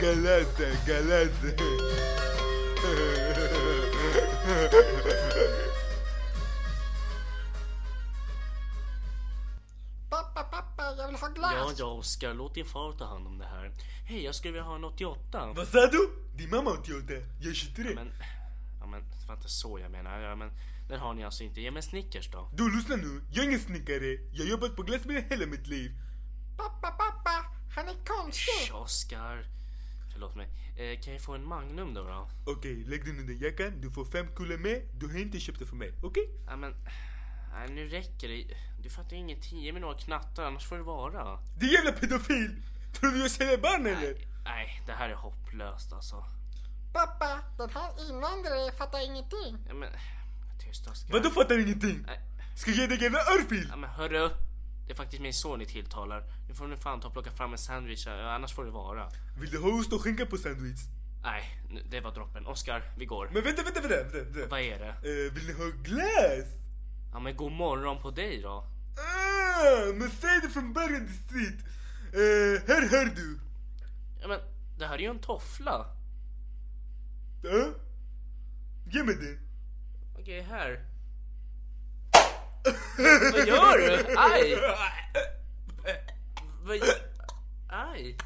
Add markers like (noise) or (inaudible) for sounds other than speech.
Galata, galata. Pappa, pappa, jag vill ha glass. Ja, ja Oskar, låt din far ta hand om det här. Hej, jag skulle vilja ha en 88. Vad sa du? Din mamma har 88, jag är 23. Men, ja men, det var inte så jag menar. Ja, men, den har ni alltså inte. Ge mig Snickers då. Du lyssna nu, jag är ingen snickare. Jag har jobbat på glassbilen hela mitt liv. Pappa, pappa, han är konstig. Oskar. Förlåt mig. Eh, kan jag få en Magnum då? då? Okej, lägg den under jackan, du får fem kulor med. Du har inte köpt det för mig, okej? Ja men, nej, nu räcker det. Du fattar ju ingenting. Ge mig några knattar, annars får det vara. Din jävla pedofil! Tror du jag säljer barn eller? Nej, nej, det här är hopplöst alltså. Pappa, den här invandraren fattar ingenting. Ja men, tyst Oskar. Vadå fattar ingenting? Nej. Ska jag ge dig en örfil? Ja men hörru. Det är faktiskt min son ni tilltalar. Nu får ni fan ta och plocka fram en sandwich, annars får det vara. Vill du ha ost och skinka på sandwich? Nej, det var droppen. Oskar, vi går. Men vänta, vänta, vänta, vänta, vänta. Vad är det? Eh, vill ni ha glass? Ja men god morgon på dig då. Ah, men säg det från början distrikt. Eh, här hör du. Ja men, det här är ju en toffla. Ja? Ge mig den. Okej, här. Vad gör du? Aj! (laughs) Vad... Aj!